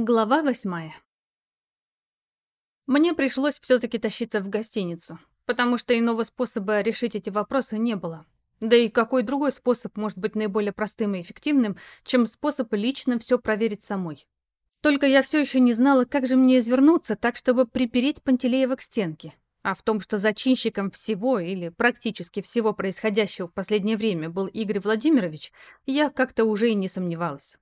Глава восьмая. Мне пришлось все-таки тащиться в гостиницу, потому что иного способа решить эти вопросы не было. Да и какой другой способ может быть наиболее простым и эффективным, чем способ лично все проверить самой? Только я все еще не знала, как же мне извернуться так, чтобы припереть Пантелеева к стенке. А в том, что зачинщиком всего или практически всего происходящего в последнее время был Игорь Владимирович, я как-то уже и не сомневалась.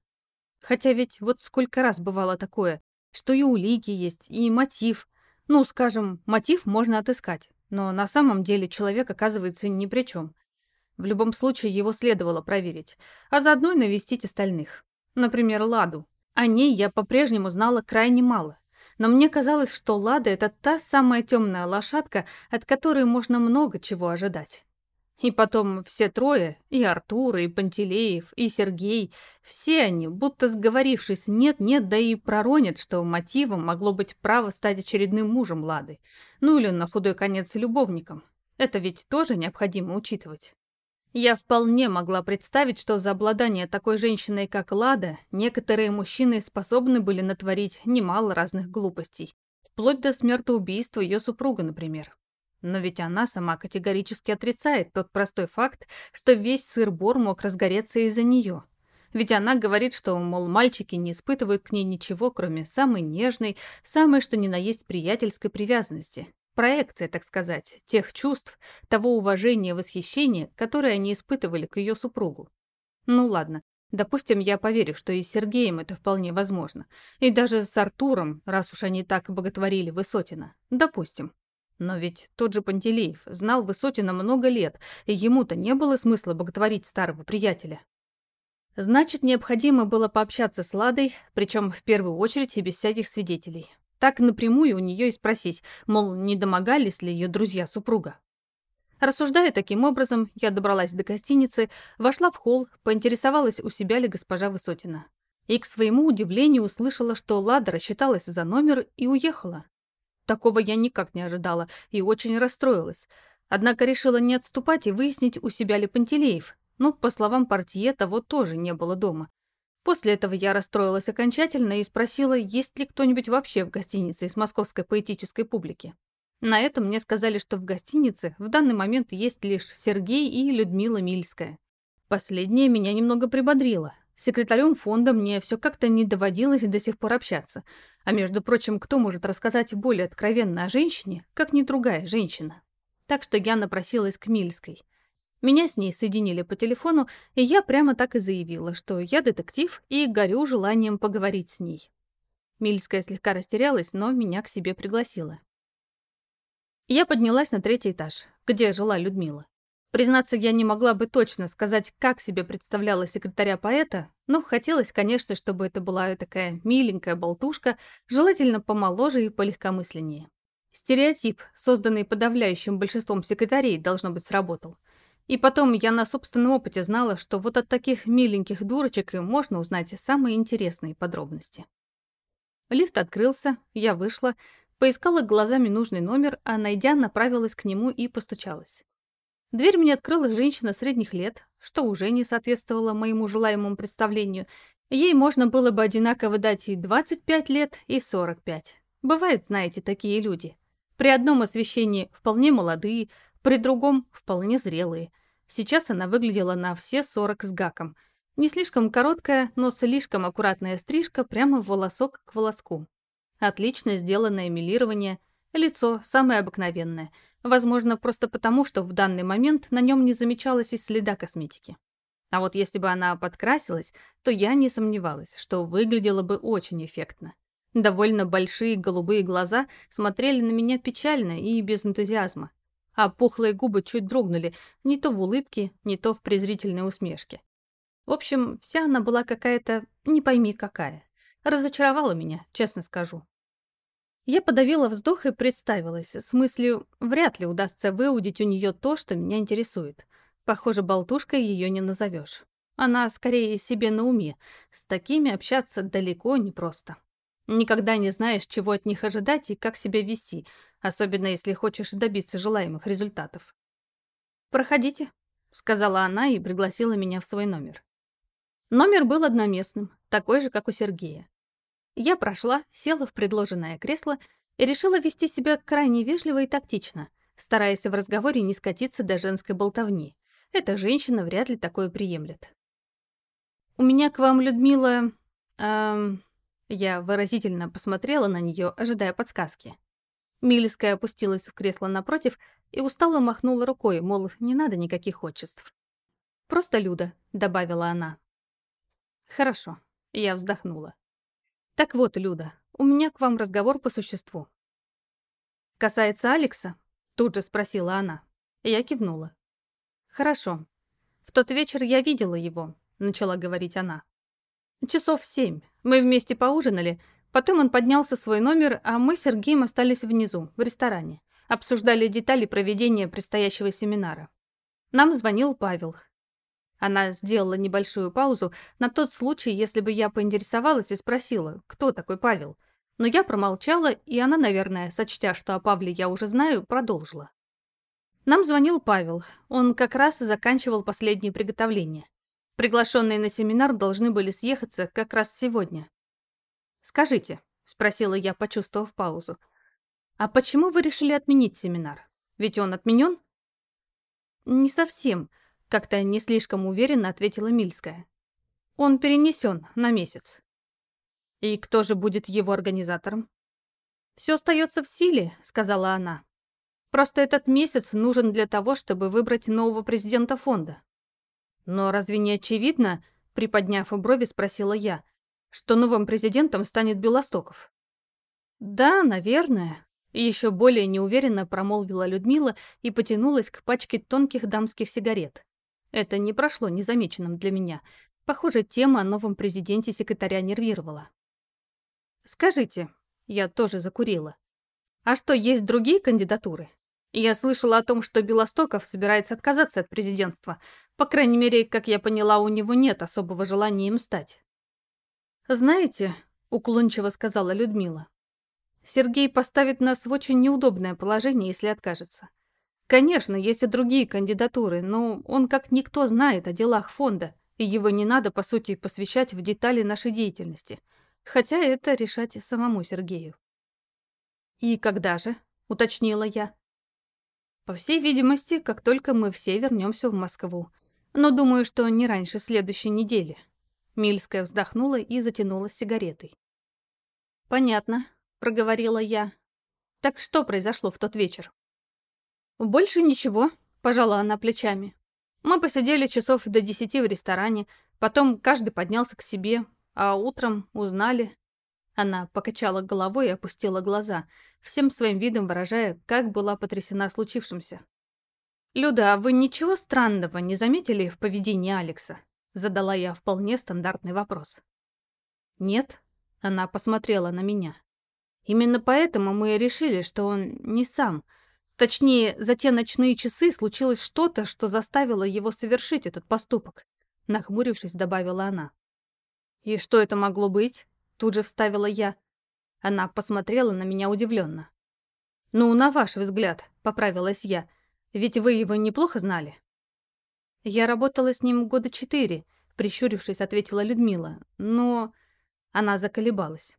Хотя ведь вот сколько раз бывало такое, что и улики есть, и мотив. Ну, скажем, мотив можно отыскать, но на самом деле человек оказывается ни при чем. В любом случае его следовало проверить, а заодно и навестить остальных. Например, Ладу. О ней я по-прежнему знала крайне мало. Но мне казалось, что Лада — это та самая темная лошадка, от которой можно много чего ожидать. И потом все трое, и Артур, и Пантелеев, и Сергей, все они, будто сговорившись, нет-нет, да и проронят, что мотивом могло быть право стать очередным мужем Лады. Ну или на худой конец любовником. Это ведь тоже необходимо учитывать. Я вполне могла представить, что за обладание такой женщиной, как Лада, некоторые мужчины способны были натворить немало разных глупостей. Вплоть до смертоубийства ее супруга, например. Но ведь она сама категорически отрицает тот простой факт, что весь сыр-бор мог разгореться из-за нее. Ведь она говорит, что, мол, мальчики не испытывают к ней ничего, кроме самой нежной, самой что ни на есть приятельской привязанности. Проекция, так сказать, тех чувств, того уважения и восхищения, которые они испытывали к ее супругу. Ну ладно, допустим, я поверю, что и с Сергеем это вполне возможно. И даже с Артуром, раз уж они так боготворили Высотина. Допустим. Но ведь тот же Пантелеев знал Высотина много лет, и ему-то не было смысла боготворить старого приятеля. Значит, необходимо было пообщаться с Ладой, причем в первую очередь и без всяких свидетелей. Так напрямую у нее и спросить, мол, не домогались ли ее друзья супруга. Рассуждая таким образом, я добралась до гостиницы, вошла в холл, поинтересовалась, у себя ли госпожа Высотина. И, к своему удивлению, услышала, что Лада рассчиталась за номер и уехала. Такого я никак не ожидала и очень расстроилась. Однако решила не отступать и выяснить, у себя ли Пантелеев. Но, по словам портье, того тоже не было дома. После этого я расстроилась окончательно и спросила, есть ли кто-нибудь вообще в гостинице из московской поэтической публики. На это мне сказали, что в гостинице в данный момент есть лишь Сергей и Людмила Мильская. Последнее меня немного прибодрило. С секретарем фонда мне все как-то не доводилось до сих пор общаться. А между прочим, кто может рассказать более откровенно о женщине, как не другая женщина? Так что я напросилась к Мильской. Меня с ней соединили по телефону, и я прямо так и заявила, что я детектив и горю желанием поговорить с ней. Мильская слегка растерялась, но меня к себе пригласила. Я поднялась на третий этаж, где жила Людмила. Признаться, я не могла бы точно сказать, как себе представляла секретаря поэта, но хотелось, конечно, чтобы это была такая миленькая болтушка, желательно помоложе и полегкомысленнее. Стереотип, созданный подавляющим большинством секретарей, должно быть, сработал. И потом я на собственном опыте знала, что вот от таких миленьких дурочек и можно узнать самые интересные подробности. Лифт открылся, я вышла, поискала глазами нужный номер, а найдя, направилась к нему и постучалась. Дверь мне открыла женщина средних лет, что уже не соответствовало моему желаемому представлению. Ей можно было бы одинаково дать и 25 лет, и 45. Бывает, знаете, такие люди. При одном освещении вполне молодые, при другом вполне зрелые. Сейчас она выглядела на все 40 с гаком. Не слишком короткая, но слишком аккуратная стрижка прямо волосок к волоску. Отлично сделанное милирование, лицо самое обыкновенное – Возможно, просто потому, что в данный момент на нем не замечалось и следа косметики. А вот если бы она подкрасилась, то я не сомневалась, что выглядело бы очень эффектно. Довольно большие голубые глаза смотрели на меня печально и без энтузиазма, а пухлые губы чуть дрогнули, не то в улыбке, не то в презрительной усмешке. В общем, вся она была какая-то, не пойми какая. Разочаровала меня, честно скажу. Я подавила вздох и представилась, с мыслью, вряд ли удастся выудить у нее то, что меня интересует. Похоже, болтушкой ее не назовешь. Она скорее себе на уме. С такими общаться далеко не просто. Никогда не знаешь, чего от них ожидать и как себя вести, особенно если хочешь добиться желаемых результатов. «Проходите», — сказала она и пригласила меня в свой номер. Номер был одноместным, такой же, как у Сергея. Я прошла, села в предложенное кресло и решила вести себя крайне вежливо и тактично, стараясь в разговоре не скатиться до женской болтовни. Эта женщина вряд ли такое приемлет. «У меня к вам, Людмила...» эм... Я выразительно посмотрела на нее, ожидая подсказки. Мильская опустилась в кресло напротив и устало махнула рукой, мол, не надо никаких отчеств. «Просто Люда», — добавила она. «Хорошо», — я вздохнула. «Так вот, Люда, у меня к вам разговор по существу». «Касается Алекса?» — тут же спросила она. Я кивнула. «Хорошо. В тот вечер я видела его», — начала говорить она. «Часов семь. Мы вместе поужинали, Потом он поднялся в свой номер, а мы с Сергеем остались внизу, в ресторане. Обсуждали детали проведения предстоящего семинара. Нам звонил Павел. Она сделала небольшую паузу на тот случай, если бы я поинтересовалась и спросила, кто такой Павел. Но я промолчала, и она, наверное, сочтя, что о Павле я уже знаю, продолжила. Нам звонил Павел. Он как раз и заканчивал последние приготовления. Приглашенные на семинар должны были съехаться как раз сегодня. «Скажите», — спросила я, почувствовав паузу, «а почему вы решили отменить семинар? Ведь он отменен?» «Не совсем», — как-то не слишком уверенно ответила Мильская. «Он перенесен на месяц». «И кто же будет его организатором?» «Все остается в силе», — сказала она. «Просто этот месяц нужен для того, чтобы выбрать нового президента фонда». «Но разве не очевидно?» — приподняв брови, спросила я — что новым президентом станет Белостоков. Да, наверное. Еще более неуверенно промолвила Людмила и потянулась к пачке тонких дамских сигарет. Это не прошло незамеченным для меня. Похоже, тема о новом президенте секретаря нервировала. «Скажите», — я тоже закурила, «а что, есть другие кандидатуры? Я слышала о том, что Белостоков собирается отказаться от президентства. По крайней мере, как я поняла, у него нет особого желания им стать. «Знаете», — уклончиво сказала Людмила, «Сергей поставит нас в очень неудобное положение, если откажется. Конечно, есть и другие кандидатуры, но он как никто знает о делах фонда, и его не надо, по сути, посвящать в детали нашей деятельности, хотя это решать самому Сергею». «И когда же?» — уточнила я. «По всей видимости, как только мы все вернемся в Москву. Но думаю, что не раньше следующей недели», Мильская вздохнула и затянулась сигаретой. «Понятно», — проговорила я. «Так что произошло в тот вечер?» «Больше ничего», — пожала она плечами. «Мы посидели часов до десяти в ресторане, потом каждый поднялся к себе, а утром узнали...» Она покачала головой и опустила глаза, всем своим видом выражая, как была потрясена случившимся. «Люда, а вы ничего странного не заметили в поведении Алекса?» Задала я вполне стандартный вопрос. «Нет?» — она посмотрела на меня. «Именно поэтому мы решили, что он не сам. Точнее, за те ночные часы случилось что-то, что заставило его совершить этот поступок», — нахмурившись, добавила она. «И что это могло быть?» — тут же вставила я. Она посмотрела на меня удивленно. «Ну, на ваш взгляд», — поправилась я, — «ведь вы его неплохо знали?» «Я работала с ним года четыре», — прищурившись, ответила Людмила. «Но...» Она заколебалась.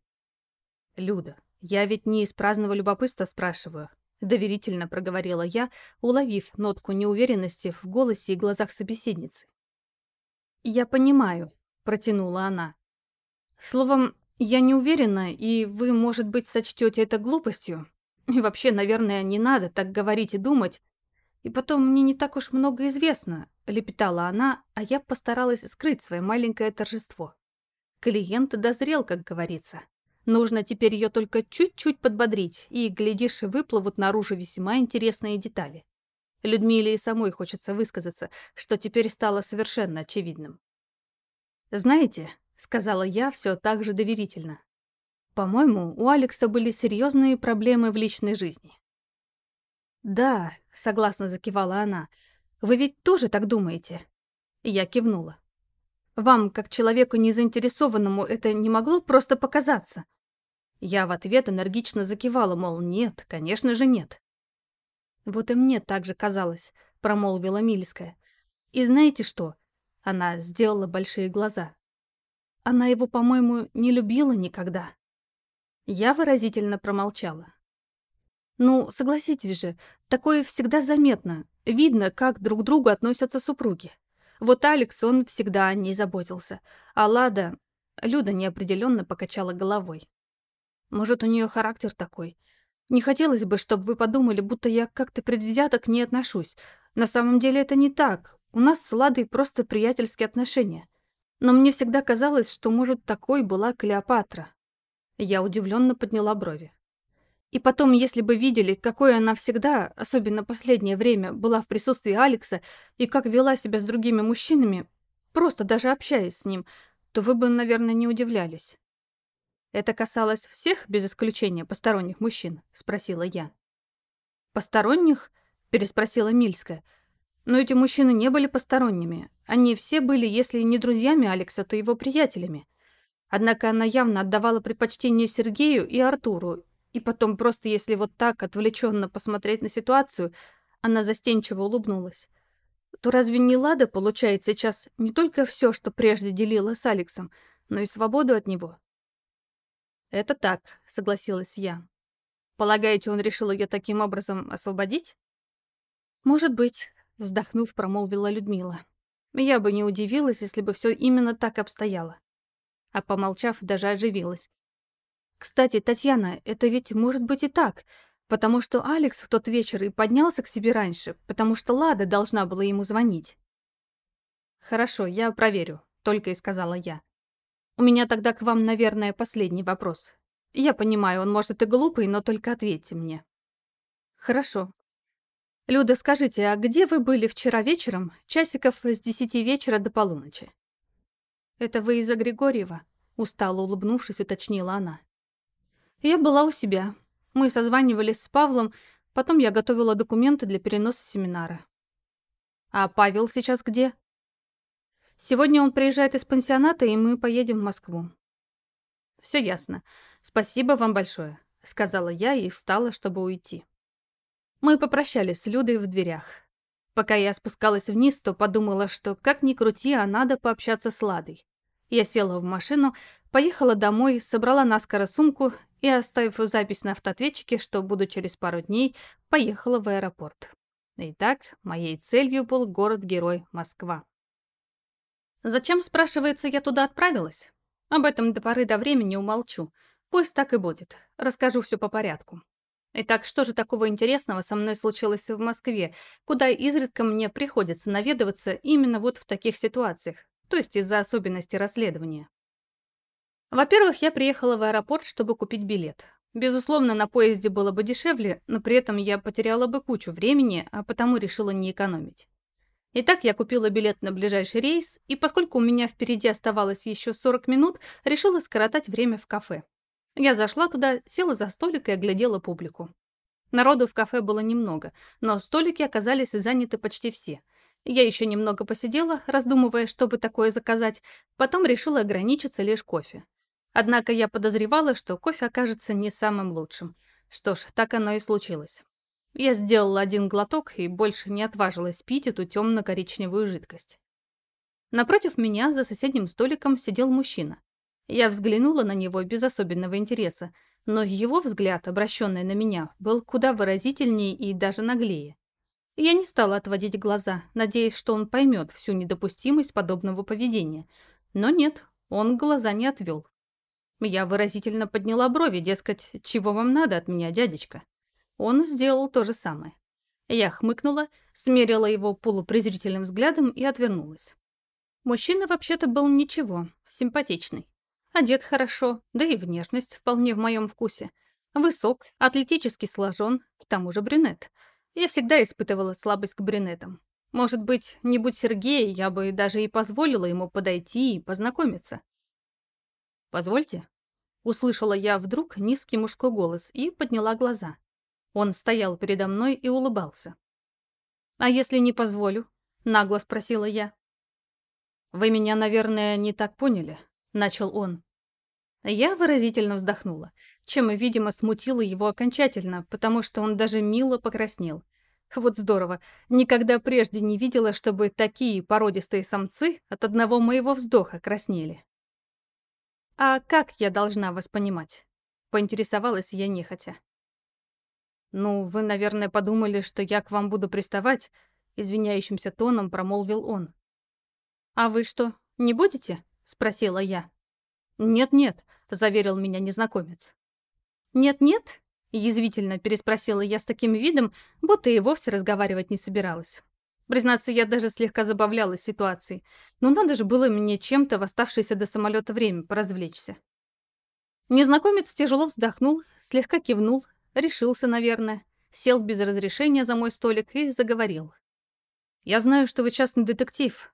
«Люда, я ведь не из праздного любопытства спрашиваю», — доверительно проговорила я, уловив нотку неуверенности в голосе и глазах собеседницы. «Я понимаю», — протянула она. «Словом, я не уверена, и вы, может быть, сочтете это глупостью. И вообще, наверное, не надо так говорить и думать. И потом, мне не так уж много известно, лепетала она, а я постаралась скрыть свое маленькое торжество. Клиент дозрел, как говорится. Нужно теперь ее только чуть-чуть подбодрить, и, глядишь, выплывут наружу весьма интересные детали. Людмиле и самой хочется высказаться, что теперь стало совершенно очевидным. «Знаете», — сказала я все так же доверительно, «по-моему, у Алекса были серьезные проблемы в личной жизни». «Да», — согласно закивала она, — вы ведь тоже так думаете?» Я кивнула. «Вам, как человеку незаинтересованному, это не могло просто показаться?» Я в ответ энергично закивала, мол, нет, конечно же нет. «Вот и мне так же казалось», — промолвила Мильская. «И знаете что?» Она сделала большие глаза. «Она его, по-моему, не любила никогда». Я выразительно промолчала. Ну, согласитесь же, такое всегда заметно. Видно, как друг к другу относятся супруги. Вот Алекс, он всегда о ней заботился. А Лада... Люда неопределенно покачала головой. Может, у нее характер такой. Не хотелось бы, чтобы вы подумали, будто я как-то предвзято к ней отношусь. На самом деле это не так. У нас с Ладой просто приятельские отношения. Но мне всегда казалось, что, может, такой была Клеопатра. Я удивленно подняла брови. И потом, если бы видели, какой она всегда, особенно последнее время, была в присутствии Алекса и как вела себя с другими мужчинами, просто даже общаясь с ним, то вы бы, наверное, не удивлялись. «Это касалось всех, без исключения, посторонних мужчин?» — спросила я. «Посторонних?» — переспросила Мильская. «Но эти мужчины не были посторонними. Они все были, если не друзьями Алекса, то его приятелями. Однако она явно отдавала предпочтение Сергею и Артуру, и потом просто если вот так отвлеченно посмотреть на ситуацию, она застенчиво улыбнулась. То разве не Лада получает сейчас не только все, что прежде делила с Алексом, но и свободу от него? Это так, согласилась я. Полагаете, он решил ее таким образом освободить? Может быть, вздохнув, промолвила Людмила. Я бы не удивилась, если бы все именно так обстояло. А помолчав, даже оживилась. Кстати, Татьяна, это ведь может быть и так, потому что Алекс в тот вечер и поднялся к себе раньше, потому что Лада должна была ему звонить. Хорошо, я проверю, только и сказала я. У меня тогда к вам, наверное, последний вопрос. Я понимаю, он может и глупый, но только ответьте мне. Хорошо. Люда, скажите, а где вы были вчера вечером, часиков с десяти вечера до полуночи? Это вы из-за Григорьева? Устало улыбнувшись, уточнила она. Я была у себя. Мы созванивались с Павлом, потом я готовила документы для переноса семинара. А Павел сейчас где? Сегодня он приезжает из пансионата, и мы поедем в Москву. Все ясно. Спасибо вам большое, сказала я и встала, чтобы уйти. Мы попрощались с Людой в дверях. Пока я спускалась вниз, то подумала, что как ни крути, а надо пообщаться с Ладой. Я села в машину, поехала домой, собрала наскоро сумку и, оставив запись на автоответчике, что буду через пару дней, поехала в аэропорт. Итак, моей целью был город-герой Москва. Зачем, спрашивается, я туда отправилась? Об этом до поры до времени умолчу. Пусть так и будет. Расскажу все по порядку. Итак, что же такого интересного со мной случилось в Москве, куда изредка мне приходится наведываться именно вот в таких ситуациях, то есть из-за особенностей расследования? Во-первых, я приехала в аэропорт, чтобы купить билет. Безусловно, на поезде было бы дешевле, но при этом я потеряла бы кучу времени, а потому решила не экономить. Итак, я купила билет на ближайший рейс, и поскольку у меня впереди оставалось еще 40 минут, решила скоротать время в кафе. Я зашла туда, села за столик и оглядела публику. Народу в кафе было немного, но столики оказались заняты почти все. Я еще немного посидела, раздумывая, что бы такое заказать, потом решила ограничиться лишь кофе. Однако я подозревала, что кофе окажется не самым лучшим. Что ж, так оно и случилось. Я сделала один глоток и больше не отважилась пить эту темно-коричневую жидкость. Напротив меня за соседним столиком сидел мужчина. Я взглянула на него без особенного интереса, но его взгляд, обращенный на меня, был куда выразительнее и даже наглее. Я не стала отводить глаза, надеясь, что он поймет всю недопустимость подобного поведения. Но нет, он глаза не отвел. Я выразительно подняла брови, дескать, чего вам надо от меня, дядечка? Он сделал то же самое. Я хмыкнула, смерила его полупрезрительным взглядом и отвернулась. Мужчина вообще-то был ничего, симпатичный. Одет хорошо, да и внешность вполне в моем вкусе. Высок, атлетически сложен, к тому же брюнет. Я всегда испытывала слабость к брюнетам. Может быть, не будь Сергея, я бы даже и позволила ему подойти и познакомиться. «Позвольте?» Услышала я вдруг низкий мужской голос и подняла глаза. Он стоял передо мной и улыбался. «А если не позволю?» — нагло спросила я. «Вы меня, наверное, не так поняли», — начал он. Я выразительно вздохнула, чем, видимо, смутила его окончательно, потому что он даже мило покраснел. Вот здорово, никогда прежде не видела, чтобы такие породистые самцы от одного моего вздоха краснели. «А как я должна вас понимать?» Поинтересовалась я нехотя. «Ну, вы, наверное, подумали, что я к вам буду приставать?» Извиняющимся тоном промолвил он. «А вы что, не будете?» Спросила я. «Нет-нет», — заверил меня незнакомец. «Нет-нет?» — язвительно переспросила я с таким видом, будто и вовсе разговаривать не собиралась. Признаться, я даже слегка забавлялась ситуацией. Но надо же было мне чем-то в оставшееся до самолета время поразвлечься. Незнакомец тяжело вздохнул, слегка кивнул, решился, наверное, сел без разрешения за мой столик и заговорил. «Я знаю, что вы частный детектив».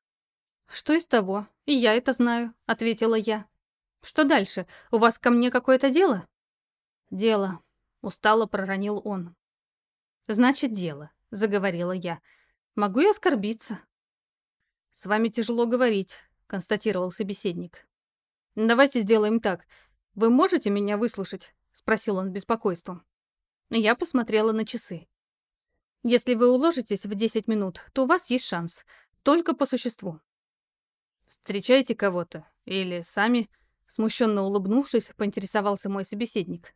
«Что из того? И я это знаю», — ответила я. «Что дальше? У вас ко мне какое-то дело?» «Дело», — устало проронил он. «Значит, дело», — заговорила я. Могу я оскорбиться?» «С вами тяжело говорить», — констатировал собеседник. «Давайте сделаем так. Вы можете меня выслушать?» — спросил он с беспокойством. Я посмотрела на часы. «Если вы уложитесь в 10 минут, то у вас есть шанс. Только по существу». «Встречаете кого-то? Или сами?» Смущенно улыбнувшись, поинтересовался мой собеседник.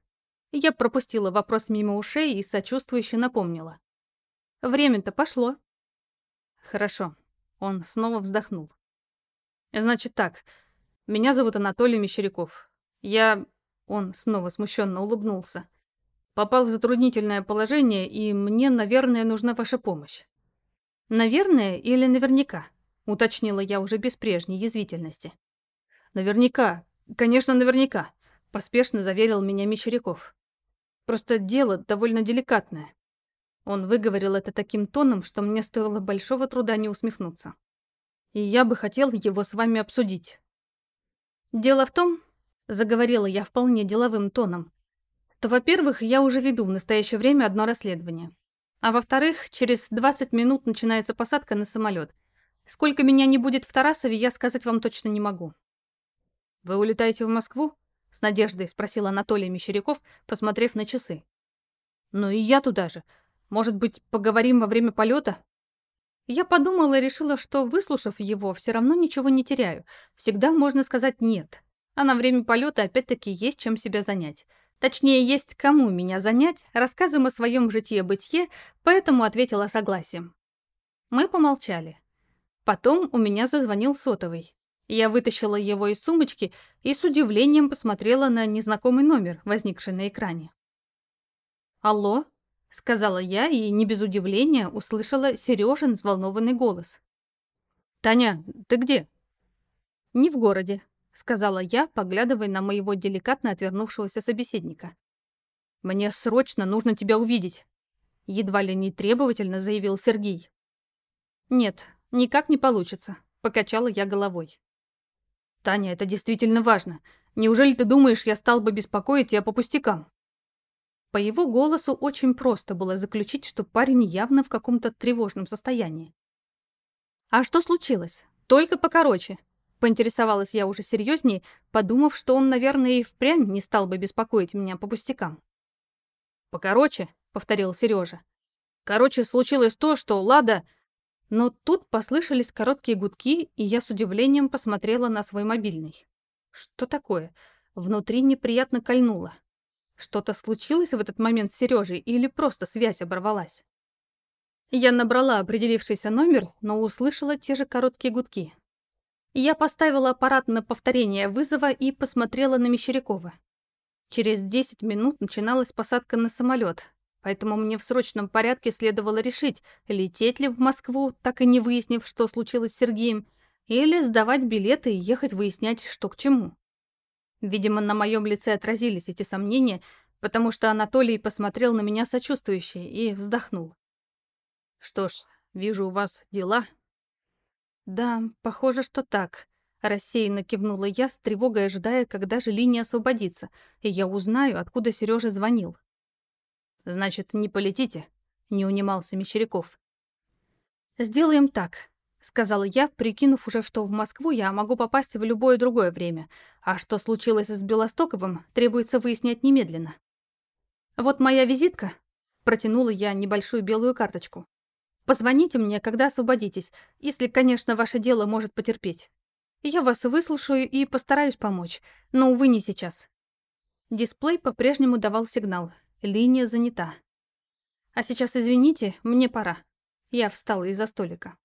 Я пропустила вопрос мимо ушей и сочувствующе напомнила. «Время-то пошло». Хорошо. Он снова вздохнул. Значит так. Меня зовут Анатолий Мещеряков. Я... Он снова смущенно улыбнулся. Попал в затруднительное положение, и мне, наверное, нужна ваша помощь. Наверное или наверняка? Уточнила я уже без прежней язвительности. Наверняка. Конечно, наверняка. Поспешно заверил меня Мещеряков. Просто дело довольно деликатное. Он выговорил это таким тоном, что мне стоило большого труда не усмехнуться. И я бы хотел его с вами обсудить. Дело в том, заговорила я вполне деловым тоном, что, во-первых, я уже веду в настоящее время одно расследование. А во-вторых, через 20 минут начинается посадка на самолет. Сколько меня не будет в Тарасове, я сказать вам точно не могу. «Вы улетаете в Москву?» — с надеждой спросил Анатолий Мещеряков, посмотрев на часы. «Ну и я туда же. Может быть, поговорим во время полета? Я подумала и решила, что, выслушав его, все равно ничего не теряю. Всегда можно сказать «нет». А на время полета опять-таки есть чем себя занять. Точнее, есть кому меня занять, рассказываем о своем житье-бытие, поэтому ответила согласием. Мы помолчали. Потом у меня зазвонил сотовый. Я вытащила его из сумочки и с удивлением посмотрела на незнакомый номер, возникший на экране. «Алло?» — сказала я и не без удивления услышала Сережин взволнованный голос. «Таня, ты где?» «Не в городе», — сказала я, поглядывая на моего деликатно отвернувшегося собеседника. «Мне срочно нужно тебя увидеть», — едва ли не требовательно заявил Сергей. «Нет, никак не получится», — покачала я головой. «Таня, это действительно важно. Неужели ты думаешь, я стал бы беспокоить тебя по пустякам?» По его голосу очень просто было заключить, что парень явно в каком-то тревожном состоянии. «А что случилось? Только покороче», — поинтересовалась я уже серьезнее, подумав, что он, наверное, и впрямь не стал бы беспокоить меня по пустякам. «Покороче», — повторил Сережа. «Короче, случилось то, что Лада...» Но тут послышались короткие гудки, и я с удивлением посмотрела на свой мобильный. Что такое? Внутри неприятно кольнуло. Что-то случилось в этот момент с Сережей или просто связь оборвалась? Я набрала определившийся номер, но услышала те же короткие гудки. Я поставила аппарат на повторение вызова и посмотрела на Мещерякова. Через 10 минут начиналась посадка на самолет, поэтому мне в срочном порядке следовало решить, лететь ли в Москву, так и не выяснив, что случилось с Сергеем, или сдавать билеты и ехать выяснять, что к чему. Видимо, на моем лице отразились эти сомнения, потому что Анатолий посмотрел на меня сочувствующе и вздохнул. «Что ж, вижу, у вас дела?» «Да, похоже, что так», — рассеянно кивнула я, с тревогой ожидая, когда же линия освободится, и я узнаю, откуда Сережа звонил. «Значит, не полетите?» — не унимался Мещеряков. «Сделаем так. — сказала я, прикинув уже, что в Москву я могу попасть в любое другое время, а что случилось с Белостоковым, требуется выяснять немедленно. «Вот моя визитка», — протянула я небольшую белую карточку. «Позвоните мне, когда освободитесь, если, конечно, ваше дело может потерпеть. Я вас выслушаю и постараюсь помочь, но, увы, не сейчас». Дисплей по-прежнему давал сигнал. Линия занята. А сейчас, извините, мне пора. Я встала из-за столика.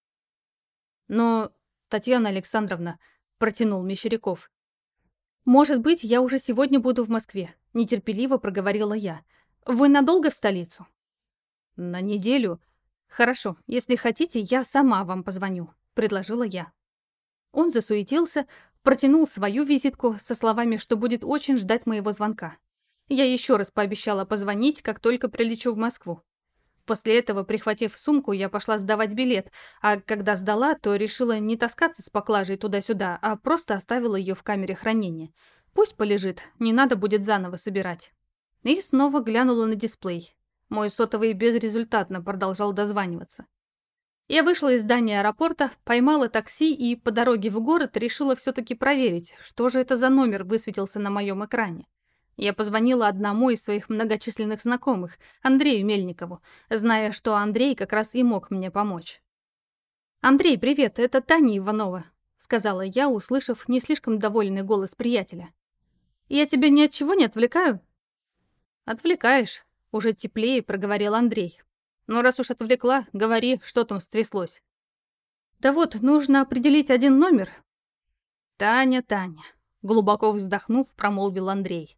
Но, Татьяна Александровна, протянул Мещеряков. Может быть, я уже сегодня буду в Москве, нетерпеливо проговорила я. Вы надолго в столицу? На неделю. Хорошо, если хотите, я сама вам позвоню, предложила я. Он засуетился, протянул свою визитку со словами, что будет очень ждать моего звонка. Я еще раз пообещала позвонить, как только прилечу в Москву. После этого, прихватив сумку, я пошла сдавать билет, а когда сдала, то решила не таскаться с поклажей туда-сюда, а просто оставила ее в камере хранения. Пусть полежит, не надо будет заново собирать. И снова глянула на дисплей. Мой сотовый безрезультатно продолжал дозваниваться. Я вышла из здания аэропорта, поймала такси и по дороге в город решила все-таки проверить, что же это за номер высветился на моем экране. Я позвонила одному из своих многочисленных знакомых, Андрею Мельникову, зная, что Андрей как раз и мог мне помочь. «Андрей, привет, это Таня Иванова», — сказала я, услышав не слишком довольный голос приятеля. «Я тебя ни от чего не отвлекаю?» «Отвлекаешь», — уже теплее проговорил Андрей. «Но раз уж отвлекла, говори, что там стряслось». «Да вот, нужно определить один номер». «Таня, Таня», — глубоко вздохнув, промолвил Андрей.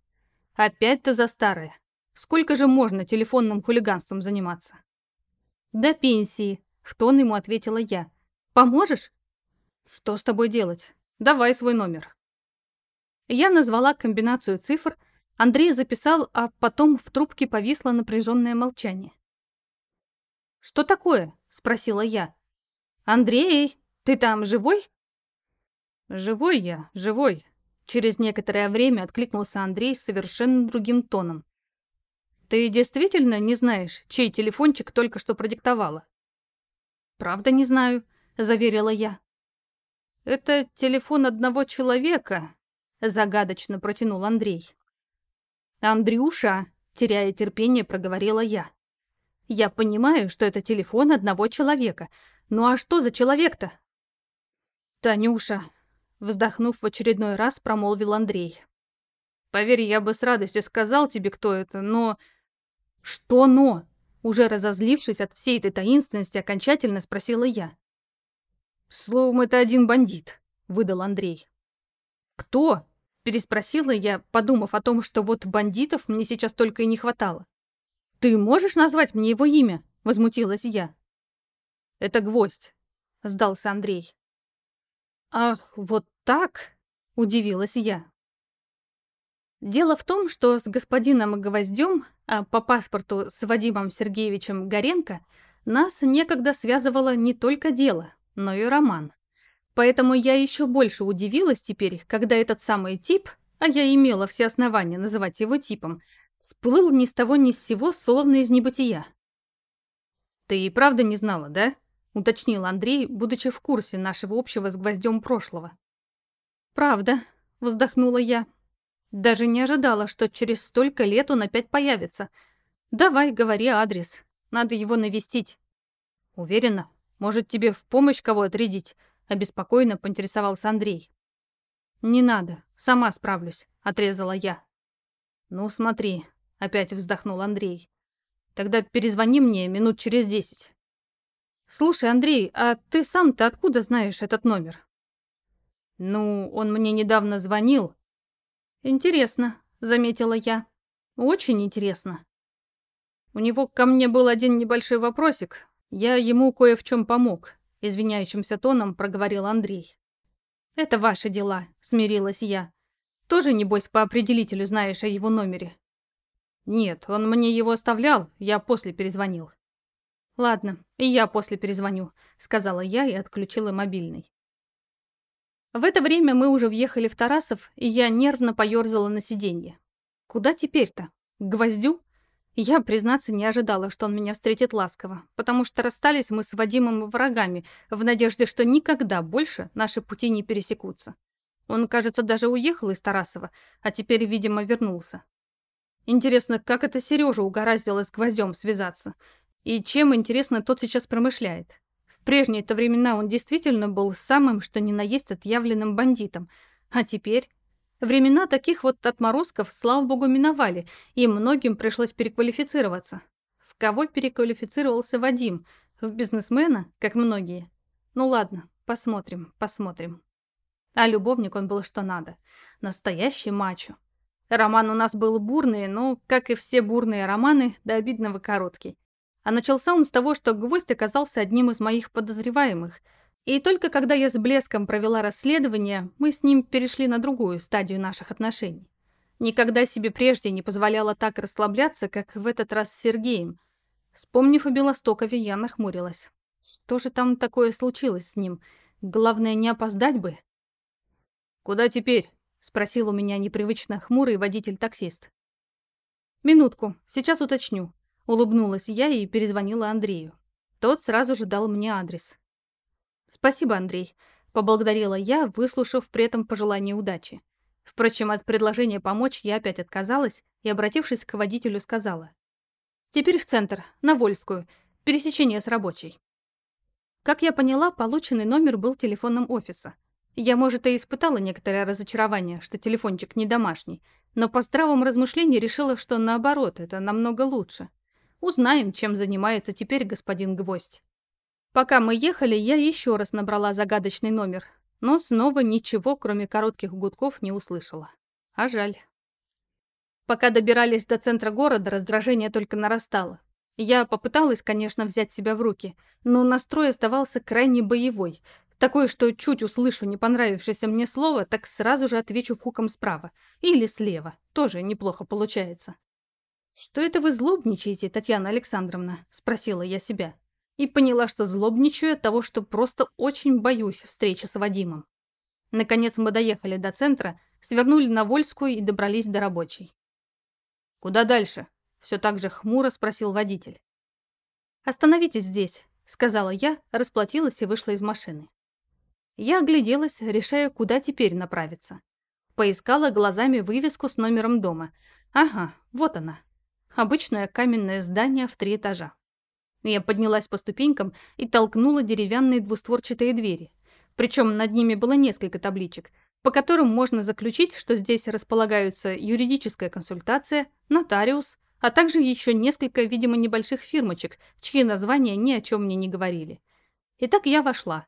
Опять ты за старое. Сколько же можно телефонным хулиганством заниматься? До пенсии, в тон ему ответила я. Поможешь? Что с тобой делать? Давай свой номер. Я назвала комбинацию цифр, Андрей записал, а потом в трубке повисло напряженное молчание. «Что такое?» — спросила я. «Андрей, ты там живой?» «Живой я, живой», Через некоторое время откликнулся Андрей совершенно другим тоном. «Ты действительно не знаешь, чей телефончик только что продиктовала?» «Правда не знаю», — заверила я. «Это телефон одного человека», — загадочно протянул Андрей. «Андрюша», — теряя терпение, проговорила я. «Я понимаю, что это телефон одного человека. Ну а что за человек-то?» «Танюша, Вздохнув в очередной раз, промолвил Андрей. «Поверь, я бы с радостью сказал тебе, кто это, но...» «Что «но»?» Уже разозлившись от всей этой таинственности, окончательно спросила я. «Словом, это один бандит», — выдал Андрей. «Кто?» — переспросила я, подумав о том, что вот бандитов мне сейчас только и не хватало. «Ты можешь назвать мне его имя?» — возмутилась я. «Это гвоздь», — сдался Андрей. «Ах, вот так?» – удивилась я. Дело в том, что с господином Гвоздем, а по паспорту с Вадимом Сергеевичем Горенко, нас некогда связывало не только дело, но и роман. Поэтому я еще больше удивилась теперь, когда этот самый тип, а я имела все основания называть его типом, всплыл ни с того ни с сего, словно из небытия. «Ты и правда не знала, да?» — уточнил Андрей, будучи в курсе нашего общего с Гвоздем прошлого. «Правда», — вздохнула я. «Даже не ожидала, что через столько лет он опять появится. Давай, говори адрес. Надо его навестить». «Уверена? Может, тебе в помощь кого отрядить?» — обеспокоенно поинтересовался Андрей. «Не надо, сама справлюсь», — отрезала я. «Ну, смотри», — опять вздохнул Андрей. «Тогда перезвони мне минут через десять». «Слушай, Андрей, а ты сам-то откуда знаешь этот номер?» «Ну, он мне недавно звонил». «Интересно», — заметила я. «Очень интересно». У него ко мне был один небольшой вопросик. Я ему кое в чем помог, извиняющимся тоном проговорил Андрей. «Это ваши дела», — смирилась я. «Тоже, небось, по определителю знаешь о его номере?» «Нет, он мне его оставлял, я после перезвонил». «Ладно, и я после перезвоню», — сказала я и отключила мобильный. В это время мы уже въехали в Тарасов, и я нервно поёрзала на сиденье. Куда теперь-то? К гвоздю? Я, признаться, не ожидала, что он меня встретит ласково, потому что расстались мы с Вадимом врагами, в надежде, что никогда больше наши пути не пересекутся. Он, кажется, даже уехал из Тарасова, а теперь, видимо, вернулся. Интересно, как это Сережа угораздило с гвоздем связаться? И чем, интересно, тот сейчас промышляет? прежние-то времена он действительно был самым, что ни на есть отъявленным бандитом. А теперь... Времена таких вот отморозков, слава богу, миновали, и многим пришлось переквалифицироваться. В кого переквалифицировался Вадим? В бизнесмена, как многие? Ну ладно, посмотрим, посмотрим. А любовник он был что надо. Настоящий мачо. Роман у нас был бурный, но, как и все бурные романы, до обидного короткий. А начался он с того, что гвоздь оказался одним из моих подозреваемых. И только когда я с блеском провела расследование, мы с ним перешли на другую стадию наших отношений. Никогда себе прежде не позволяла так расслабляться, как в этот раз с Сергеем. Вспомнив о Белостокове, я нахмурилась. Что же там такое случилось с ним? Главное, не опоздать бы. «Куда теперь?» — спросил у меня непривычно хмурый водитель-таксист. «Минутку, сейчас уточню», — улыбнулась я и перезвонила Андрею. Тот сразу же дал мне адрес. «Спасибо, Андрей», — поблагодарила я, выслушав при этом пожелание удачи. Впрочем, от предложения помочь я опять отказалась и, обратившись к водителю, сказала. «Теперь в центр, на Вольскую, пересечение с рабочей». Как я поняла, полученный номер был телефоном офиса. Я, может, и испытала некоторое разочарование, что телефончик не домашний, но по здравому размышлению решила, что наоборот, это намного лучше. Узнаем, чем занимается теперь господин Гвоздь. Пока мы ехали, я еще раз набрала загадочный номер, но снова ничего, кроме коротких гудков, не услышала. А жаль. Пока добирались до центра города, раздражение только нарастало. Я попыталась, конечно, взять себя в руки, но настрой оставался крайне боевой. Такой, что чуть услышу не понравившееся мне слово, так сразу же отвечу хуком справа. Или слева. Тоже неплохо получается. «Что это вы злобничаете, Татьяна Александровна?» – спросила я себя. И поняла, что злобничаю от того, что просто очень боюсь встречи с Вадимом. Наконец мы доехали до центра, свернули на Вольскую и добрались до рабочей. «Куда дальше?» – все так же хмуро спросил водитель. «Остановитесь здесь», – сказала я, расплатилась и вышла из машины. Я огляделась, решая, куда теперь направиться. Поискала глазами вывеску с номером дома. Ага, вот она. Обычное каменное здание в три этажа. Я поднялась по ступенькам и толкнула деревянные двустворчатые двери. Причем над ними было несколько табличек, по которым можно заключить, что здесь располагаются юридическая консультация, нотариус, а также еще несколько, видимо, небольших фирмочек, чьи названия ни о чем мне не говорили. Итак, я вошла.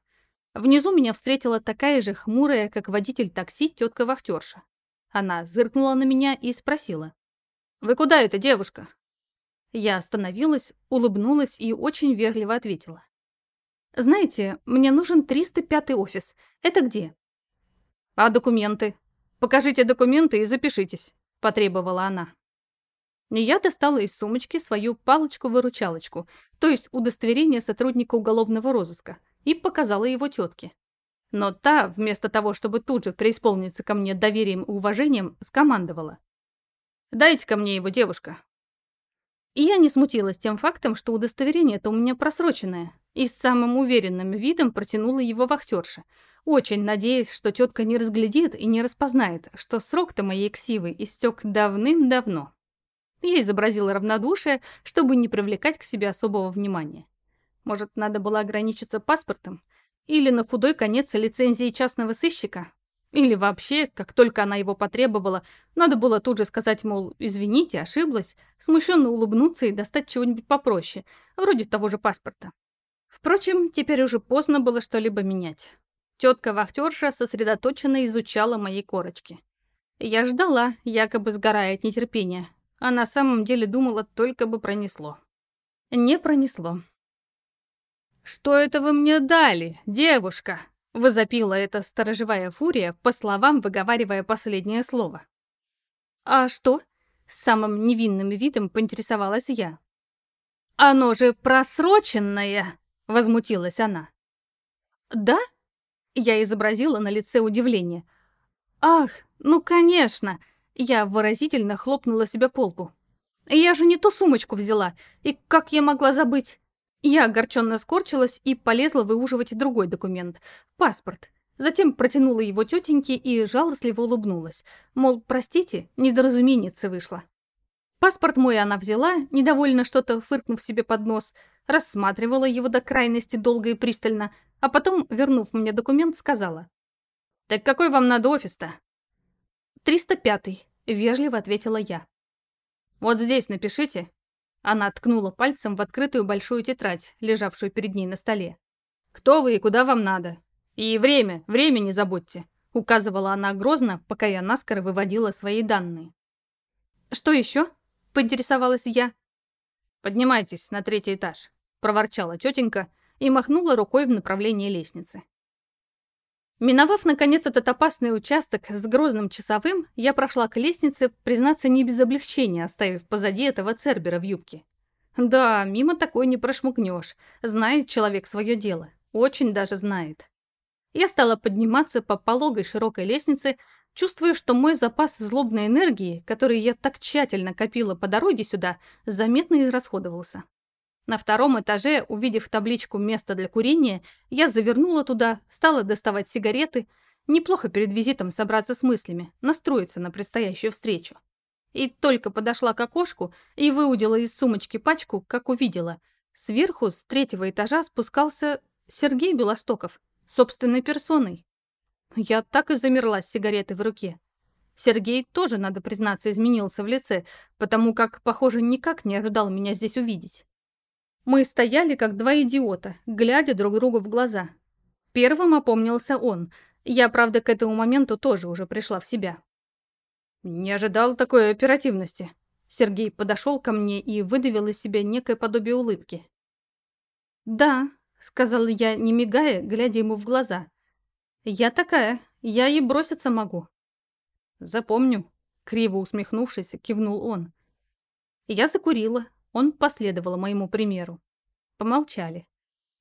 Внизу меня встретила такая же хмурая, как водитель такси, тетка-вахтерша. Она зыркнула на меня и спросила. «Вы куда это, девушка?» Я остановилась, улыбнулась и очень вежливо ответила. «Знаете, мне нужен 305 офис. Это где?» «А документы? Покажите документы и запишитесь», — потребовала она. Я достала из сумочки свою палочку-выручалочку, то есть удостоверение сотрудника уголовного розыска, и показала его тетке. Но та, вместо того, чтобы тут же преисполниться ко мне доверием и уважением, скомандовала. «Дайте ко мне его, девушка». И я не смутилась тем фактом, что удостоверение-то у меня просроченное, и с самым уверенным видом протянула его вахтерша, очень надеясь, что тетка не разглядит и не распознает, что срок-то моей ксивы истек давным-давно. Я изобразила равнодушие, чтобы не привлекать к себе особого внимания. Может, надо было ограничиться паспортом? Или на худой конец лицензией частного сыщика? Или вообще, как только она его потребовала, надо было тут же сказать, мол, извините, ошиблась, смущенно улыбнуться и достать чего-нибудь попроще, вроде того же паспорта. Впрочем, теперь уже поздно было что-либо менять. Тетка-вахтерша сосредоточенно изучала мои корочки. Я ждала, якобы сгорая от нетерпения, а на самом деле думала, только бы пронесло. Не пронесло. «Что это вы мне дали, девушка?» — возопила эта сторожевая фурия, по словам выговаривая последнее слово. «А что?» — самым невинным видом поинтересовалась я. «Оно же просроченное!» — возмутилась она. «Да?» — я изобразила на лице удивление. «Ах, ну конечно!» — я выразительно хлопнула себя по лбу. «Я же не ту сумочку взяла, и как я могла забыть?» Я огорченно скорчилась и полезла выуживать другой документ – паспорт. Затем протянула его тетеньке и жалостливо улыбнулась. Мол, простите, недоразуменица вышла. Паспорт мой она взяла, недовольно что-то фыркнув себе под нос, рассматривала его до крайности долго и пристально, а потом, вернув мне документ, сказала. «Так какой вам надо офис-то?» 305-й», — вежливо ответила я. «Вот здесь напишите». Она ткнула пальцем в открытую большую тетрадь, лежавшую перед ней на столе. «Кто вы и куда вам надо? И время, время не забудьте», — указывала она грозно, пока я наскоро выводила свои данные. «Что еще?» — поинтересовалась я. «Поднимайтесь на третий этаж», — проворчала тетенька и махнула рукой в направлении лестницы. Миновав, наконец, этот опасный участок с грозным часовым, я прошла к лестнице, признаться, не без облегчения, оставив позади этого цербера в юбке. Да, мимо такой не прошмыгнешь. Знает человек свое дело. Очень даже знает. Я стала подниматься по пологой широкой лестнице, чувствуя, что мой запас злобной энергии, который я так тщательно копила по дороге сюда, заметно израсходовался. На втором этаже, увидев табличку «Место для курения», я завернула туда, стала доставать сигареты. Неплохо перед визитом собраться с мыслями, настроиться на предстоящую встречу. И только подошла к окошку и выудила из сумочки пачку, как увидела. Сверху, с третьего этажа, спускался Сергей Белостоков, собственной персоной. Я так и замерла с сигаретой в руке. Сергей тоже, надо признаться, изменился в лице, потому как, похоже, никак не ожидал меня здесь увидеть. Мы стояли, как два идиота, глядя друг другу в глаза. Первым опомнился он. Я, правда, к этому моменту тоже уже пришла в себя. «Не ожидал такой оперативности». Сергей подошел ко мне и выдавил из себя некое подобие улыбки. «Да», — сказала я, не мигая, глядя ему в глаза. «Я такая, я и броситься могу». «Запомню», — криво усмехнувшись, кивнул он. Я закурила, он последовал моему примеру. Помолчали.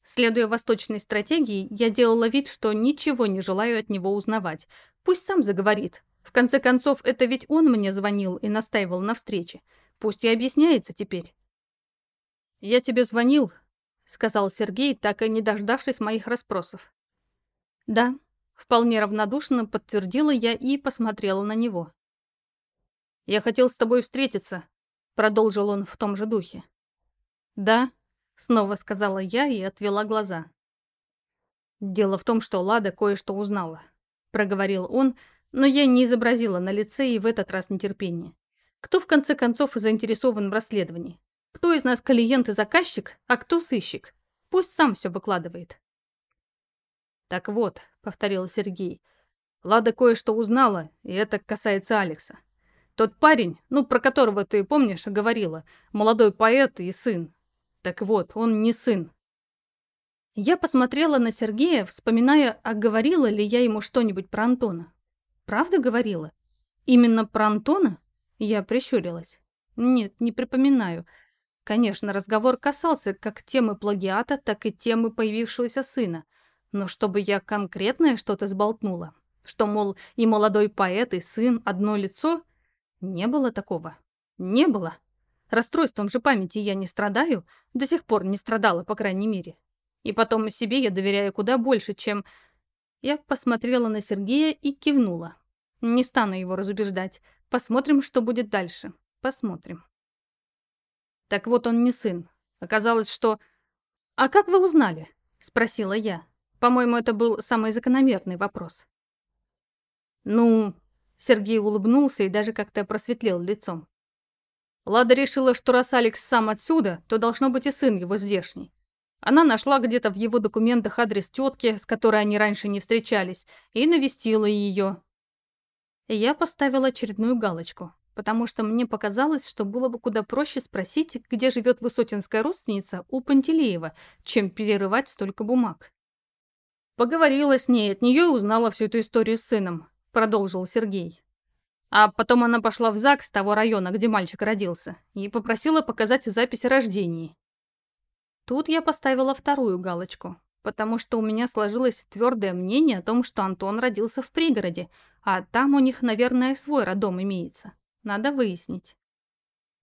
Следуя восточной стратегии, я делала вид, что ничего не желаю от него узнавать. Пусть сам заговорит. В конце концов, это ведь он мне звонил и настаивал на встрече. Пусть и объясняется теперь. «Я тебе звонил», — сказал Сергей, так и не дождавшись моих расспросов. «Да», — вполне равнодушно подтвердила я и посмотрела на него. «Я хотел с тобой встретиться», Продолжил он в том же духе. «Да», — снова сказала я и отвела глаза. «Дело в том, что Лада кое-что узнала», — проговорил он, но я не изобразила на лице и в этот раз нетерпение. Кто в конце концов заинтересован в расследовании? Кто из нас клиент и заказчик, а кто сыщик? Пусть сам все выкладывает. «Так вот», — повторил Сергей, — «Лада кое-что узнала, и это касается Алекса. Тот парень, ну, про которого ты, помнишь, говорила, молодой поэт и сын. Так вот, он не сын. Я посмотрела на Сергея, вспоминая, а говорила ли я ему что-нибудь про Антона. Правда говорила? Именно про Антона? Я прищурилась. Нет, не припоминаю. Конечно, разговор касался как темы плагиата, так и темы появившегося сына. Но чтобы я конкретное что-то сболтнула, что, мол, и молодой поэт, и сын одно лицо — не было такого. Не было. Расстройством же памяти я не страдаю, до сих пор не страдала, по крайней мере. И потом себе я доверяю куда больше, чем... Я посмотрела на Сергея и кивнула. Не стану его разубеждать. Посмотрим, что будет дальше. Посмотрим. Так вот он не сын. Оказалось, что... «А как вы узнали?» — спросила я. По-моему, это был самый закономерный вопрос. «Ну, Сергей улыбнулся и даже как-то просветлел лицом. Лада решила, что раз Алекс сам отсюда, то должно быть и сын его здешний. Она нашла где-то в его документах адрес тетки, с которой они раньше не встречались, и навестила ее. Я поставила очередную галочку, потому что мне показалось, что было бы куда проще спросить, где живет высотинская родственница у Пантелеева, чем перерывать столько бумаг. Поговорила с ней, от нее узнала всю эту историю с сыном продолжил Сергей. А потом она пошла в ЗАГС того района, где мальчик родился, и попросила показать запись о рождении. Тут я поставила вторую галочку, потому что у меня сложилось твердое мнение о том, что Антон родился в пригороде, а там у них, наверное, свой роддом имеется. Надо выяснить.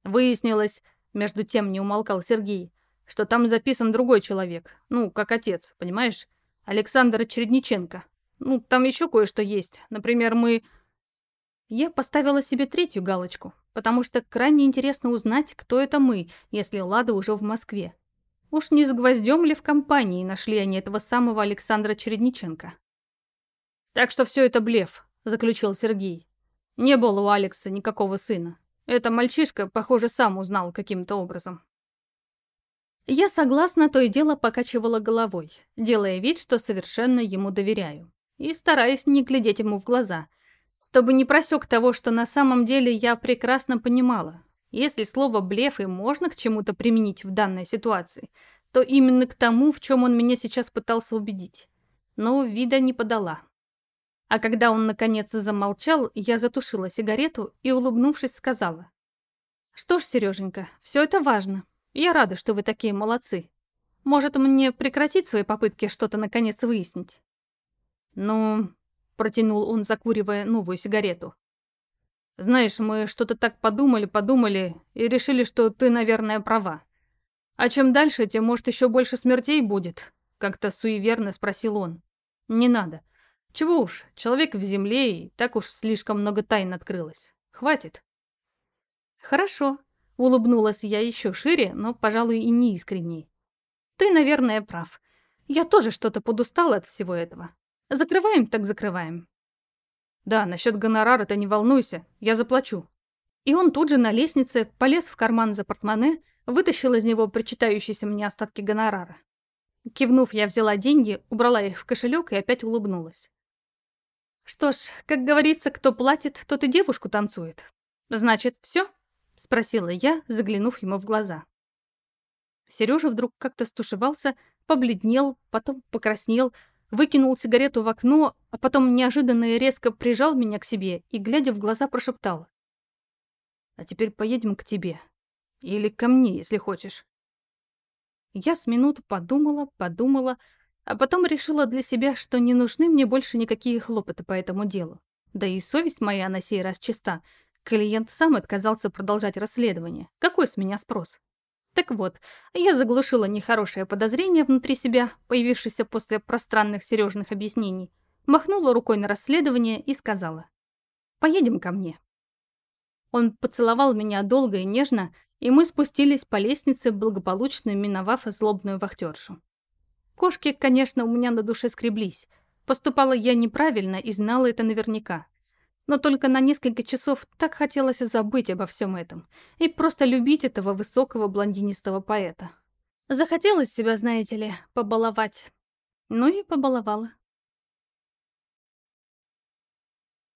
Выяснилось, между тем не умолкал Сергей, что там записан другой человек, ну, как отец, понимаешь? Александр Чередниченко. Ну, там еще кое-что есть. Например, мы... Я поставила себе третью галочку, потому что крайне интересно узнать, кто это мы, если Лада уже в Москве. Уж не с гвоздем ли в компании нашли они этого самого Александра Чередниченко? Так что все это блеф, заключил Сергей. Не было у Алекса никакого сына. Это мальчишка, похоже, сам узнал каким-то образом. Я согласно то и дело покачивала головой, делая вид, что совершенно ему доверяю, и стараясь не глядеть ему в глаза, чтобы не просек того, что на самом деле я прекрасно понимала. Если слово «блеф» и можно к чему-то применить в данной ситуации, то именно к тому, в чем он меня сейчас пытался убедить. Но вида не подала. А когда он наконец замолчал, я затушила сигарету и, улыбнувшись, сказала. «Что ж, Сереженька, все это важно. Я рада, что вы такие молодцы. Может, мне прекратить свои попытки что-то наконец выяснить?» «Ну...» — протянул он, закуривая новую сигарету. «Знаешь, мы что-то так подумали-подумали и решили, что ты, наверное, права. А чем дальше, тем, может, еще больше смертей будет?» — как-то суеверно спросил он. «Не надо. Чего уж, человек в земле, и так уж слишком много тайн открылось. Хватит. Хорошо, улыбнулась я еще шире, но, пожалуй, и не искренней. Ты, наверное, прав. Я тоже что-то подустала от всего этого. Закрываем, так закрываем. Да, насчет гонорара ты не волнуйся, я заплачу. И он тут же на лестнице полез в карман за портмоне, вытащил из него причитающиеся мне остатки гонорара. Кивнув, я взяла деньги, убрала их в кошелек и опять улыбнулась. «Что ж, как говорится, кто платит, тот и девушку танцует. Значит, все?» — спросила я, заглянув ему в глаза. Сережа вдруг как-то стушевался, побледнел, потом покраснел, выкинул сигарету в окно, а потом неожиданно и резко прижал меня к себе и, глядя в глаза, прошептал. «А теперь поедем к тебе. Или ко мне, если хочешь». Я с минуту подумала, подумала, а потом решила для себя, что не нужны мне больше никакие хлопоты по этому делу. Да и совесть моя на сей раз чиста. Клиент сам отказался продолжать расследование. Какой с меня спрос? Так вот, я заглушила нехорошее подозрение внутри себя, появившееся после пространных Сережных объяснений, махнула рукой на расследование и сказала «Поедем ко мне». Он поцеловал меня долго и нежно, и мы спустились по лестнице, благополучно миновав злобную вахтершу. Кошки, конечно, у меня на душе скреблись. Поступала я неправильно и знала это наверняка. Но только на несколько часов так хотелось забыть обо всем этом и просто любить этого высокого блондинистого поэта. Захотелось себя, знаете ли, побаловать. Ну и побаловала.